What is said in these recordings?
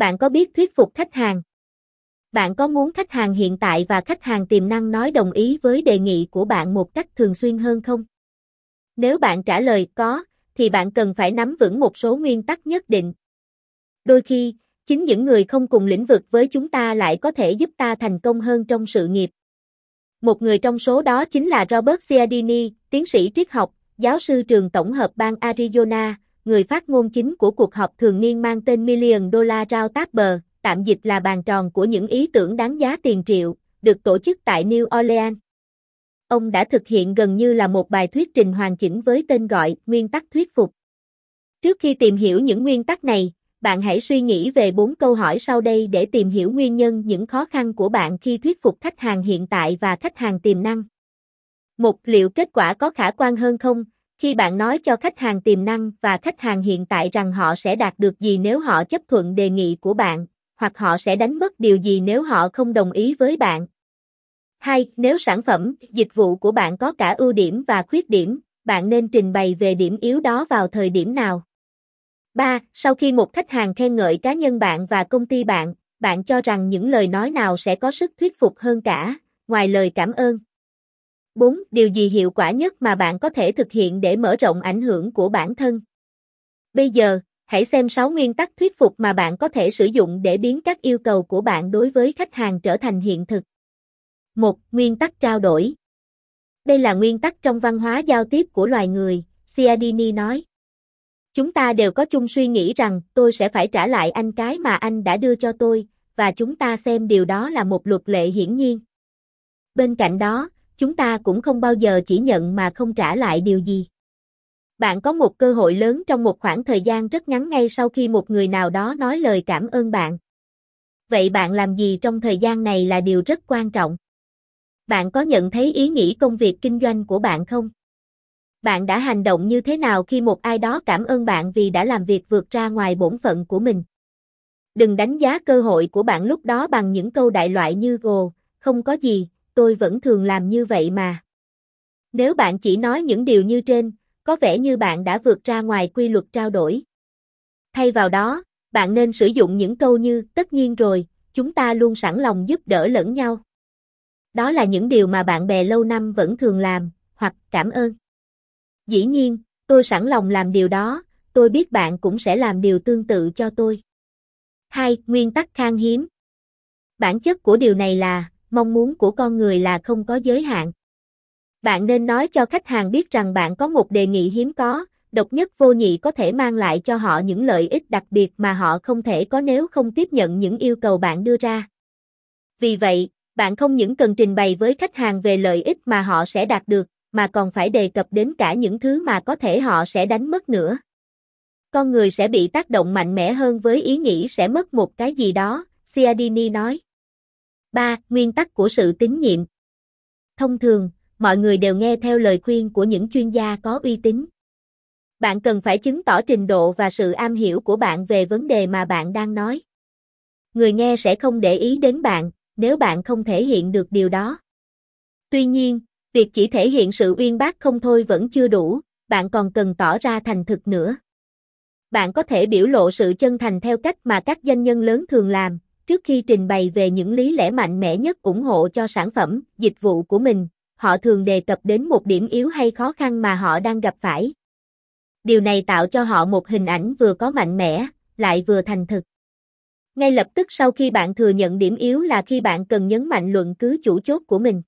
Bạn có biết thuyết phục khách hàng? Bạn có muốn khách hàng hiện tại và khách hàng tiềm năng nói đồng ý với đề nghị của bạn một cách thường xuyên hơn không? Nếu bạn trả lời có, thì bạn cần phải nắm vững một số nguyên tắc nhất định. Đôi khi, chính những người không cùng lĩnh vực với chúng ta lại có thể giúp ta thành công hơn trong sự nghiệp. Một người trong số đó chính là Robert Cialdini, tiến sĩ triết học, giáo sư trường tổng hợp bang Arizona, người phát ngôn chính của cuộc họp thường niên mang tên Million Dollar Roundtable, tạm dịch là bàn tròn của những ý tưởng đáng giá tiền triệu, được tổ chức tại New Orleans. Ông đã thực hiện gần như là một bài thuyết trình hoàn chỉnh với tên gọi Nguyên tắc thuyết phục. Trước khi tìm hiểu những nguyên tắc này, bạn hãy suy nghĩ về bốn câu hỏi sau đây để tìm hiểu nguyên nhân những khó khăn của bạn khi thuyết phục khách hàng hiện tại và khách hàng tiềm năng. Một, liệu kết quả có khả quan hơn không? Khi bạn nói cho khách hàng tiềm năng và khách hàng hiện tại rằng họ sẽ đạt được gì nếu họ chấp thuận đề nghị của bạn, hoặc họ sẽ đánh mất điều gì nếu họ không đồng ý với bạn. 2. Nếu sản phẩm, dịch vụ của bạn có cả ưu điểm và khuyết điểm, bạn nên trình bày về điểm yếu đó vào thời điểm nào. 3. Sau khi một khách hàng khen ngợi cá nhân bạn và công ty bạn, bạn cho rằng những lời nói nào sẽ có sức thuyết phục hơn cả, ngoài lời cảm ơn. 4. Điều gì hiệu quả nhất mà bạn có thể thực hiện để mở rộng ảnh hưởng của bản thân? Bây giờ, hãy xem 6 nguyên tắc thuyết phục mà bạn có thể sử dụng để biến các yêu cầu của bạn đối với khách hàng trở thành hiện thực. 1. Nguyên tắc trao đổi. Đây là nguyên tắc trong văn hóa giao tiếp của loài người, Cialdini nói. Chúng ta đều có chung suy nghĩ rằng tôi sẽ phải trả lại anh cái mà anh đã đưa cho tôi, và chúng ta xem điều đó là một luật lệ hiển nhiên. Bên cạnh đó, chúng ta cũng không bao giờ chỉ nhận mà không trả lại điều gì. Bạn có một cơ hội lớn trong một khoảng thời gian rất ngắn ngay sau khi một người nào đó nói lời cảm ơn bạn. Vậy bạn làm gì trong thời gian này là điều rất quan trọng. Bạn có nhận thấy ý nghĩ công việc kinh doanh của bạn không? Bạn đã hành động như thế nào khi một ai đó cảm ơn bạn vì đã làm việc vượt ra ngoài bổn phận của mình? Đừng đánh giá cơ hội của bạn lúc đó bằng những câu đại loại như gồ, không có gì, tôi vẫn thường làm như vậy mà. Nếu bạn chỉ nói những điều như trên, có vẻ như bạn đã vượt ra ngoài quy luật trao đổi. Thay vào đó, bạn nên sử dụng những câu như tất nhiên rồi, chúng ta luôn sẵn lòng giúp đỡ lẫn nhau. Đó là những điều mà bạn bè lâu năm vẫn thường làm, hoặc cảm ơn. Dĩ nhiên, tôi sẵn lòng làm điều đó, tôi biết bạn cũng sẽ làm điều tương tự cho tôi. 2. Nguyên tắc khan hiếm. Bản chất của điều này là, mong muốn của con người là không có giới hạn. Bạn nên nói cho khách hàng biết rằng bạn có một đề nghị hiếm có, độc nhất vô nhị có thể mang lại cho họ những lợi ích đặc biệt mà họ không thể có nếu không tiếp nhận những yêu cầu bạn đưa ra. Vì vậy, bạn không những cần trình bày với khách hàng về lợi ích mà họ sẽ đạt được, mà còn phải đề cập đến cả những thứ mà có thể họ sẽ đánh mất nữa. Con người sẽ bị tác động mạnh mẽ hơn với ý nghĩ sẽ mất một cái gì đó, Cialdini nói. 3. Nguyên tắc của sự tín nhiệm Thông thường, mọi người đều nghe theo lời khuyên của những chuyên gia có uy tín. Bạn cần phải chứng tỏ trình độ và sự am hiểu của bạn về vấn đề mà bạn đang nói. Người nghe sẽ không để ý đến bạn, nếu bạn không thể hiện được điều đó. Tuy nhiên, việc chỉ thể hiện sự uyên bác không thôi vẫn chưa đủ, bạn còn cần tỏ ra thành thực nữa. Bạn có thể biểu lộ sự chân thành theo cách mà các doanh nhân lớn thường làm, trước khi trình bày về những lý lẽ mạnh mẽ nhất ủng hộ cho sản phẩm, dịch vụ của mình, họ thường đề cập đến một điểm yếu hay khó khăn mà họ đang gặp phải. Điều này tạo cho họ một hình ảnh vừa có mạnh mẽ, lại vừa thành thực. Ngay lập tức sau khi bạn thừa nhận điểm yếu là khi bạn cần nhấn mạnh luận cứ chủ chốt của mình.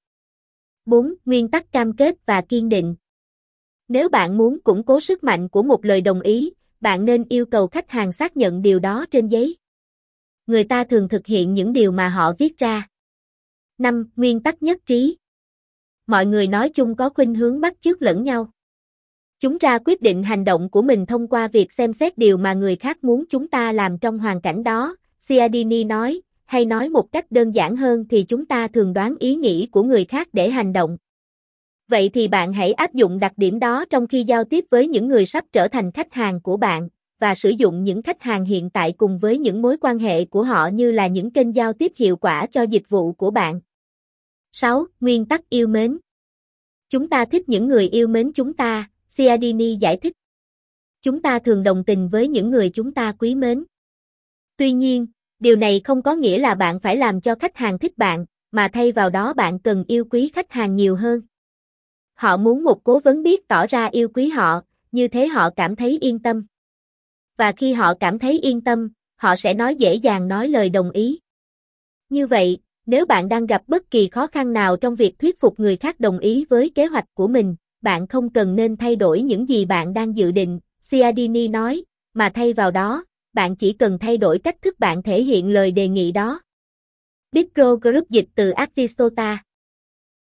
4. Nguyên tắc cam kết và kiên định. Nếu bạn muốn củng cố sức mạnh của một lời đồng ý, bạn nên yêu cầu khách hàng xác nhận điều đó trên giấy. Người ta thường thực hiện những điều mà họ viết ra. 5. Nguyên tắc nhất trí. Mọi người nói chung có khuynh hướng bắt chước lẫn nhau. Chúng ra quyết định hành động của mình thông qua việc xem xét điều mà người khác muốn chúng ta làm trong hoàn cảnh đó, Cialdini nói, hay nói một cách đơn giản hơn thì chúng ta thường đoán ý nghĩ của người khác để hành động. Vậy thì bạn hãy áp dụng đặc điểm đó trong khi giao tiếp với những người sắp trở thành khách hàng của bạn, và sử dụng những khách hàng hiện tại cùng với những mối quan hệ của họ như là những kênh giao tiếp hiệu quả cho dịch vụ của bạn. 6. Nguyên tắc yêu mến Chúng ta thích những người yêu mến chúng ta, Cialdini giải thích. Chúng ta thường đồng tình với những người chúng ta quý mến. Tuy nhiên, Điều này không có nghĩa là bạn phải làm cho khách hàng thích bạn, mà thay vào đó bạn cần yêu quý khách hàng nhiều hơn. Họ muốn một cố vấn biết tỏ ra yêu quý họ, như thế họ cảm thấy yên tâm. Và khi họ cảm thấy yên tâm, họ sẽ nói dễ dàng nói lời đồng ý. Như vậy, nếu bạn đang gặp bất kỳ khó khăn nào trong việc thuyết phục người khác đồng ý với kế hoạch của mình, bạn không cần nên thay đổi những gì bạn đang dự định, Ciardini nói, mà thay vào đó, bạn chỉ cần thay đổi cách thức bạn thể hiện lời đề nghị đó. Big Group dịch từ Aristota